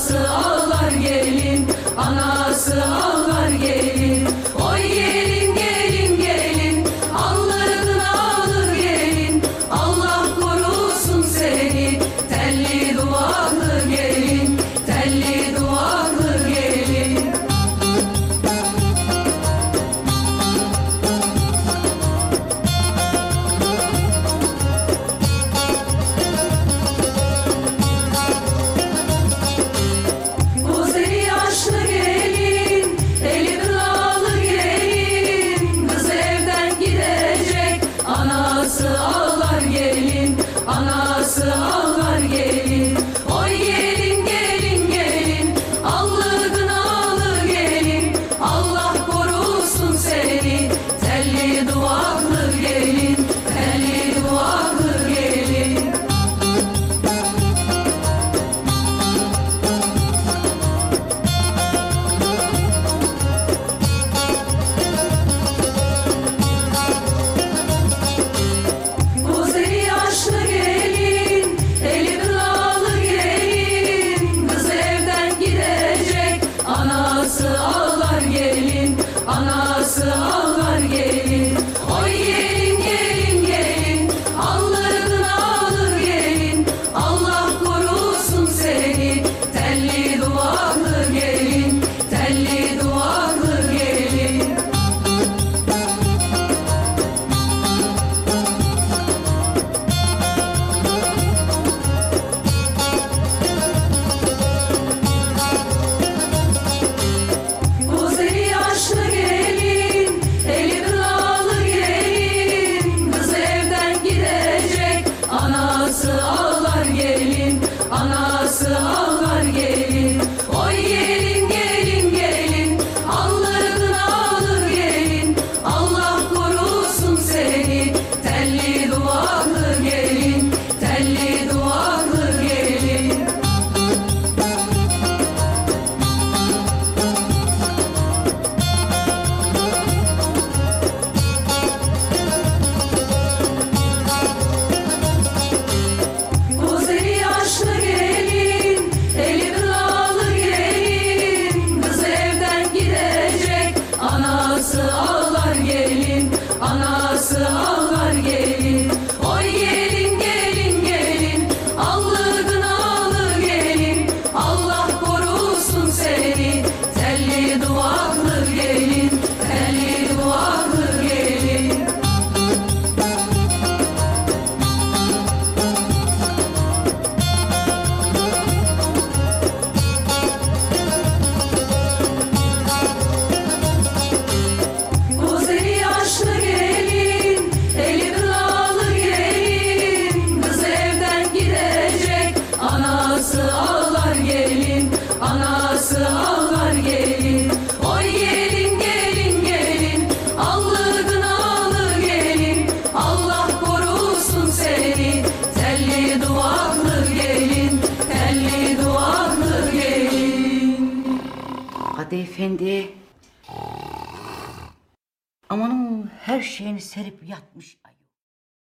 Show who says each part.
Speaker 1: anası ağlar gelin ana gelin, anası ağlar gelin. Oy gelin gelin gelin, allı gınalı gelin. Allah korusun seni, telli duvaklı gelin, telli duvaklı gelin.
Speaker 2: Hadi efendi. Amanın her şeyini serip yatmış ay.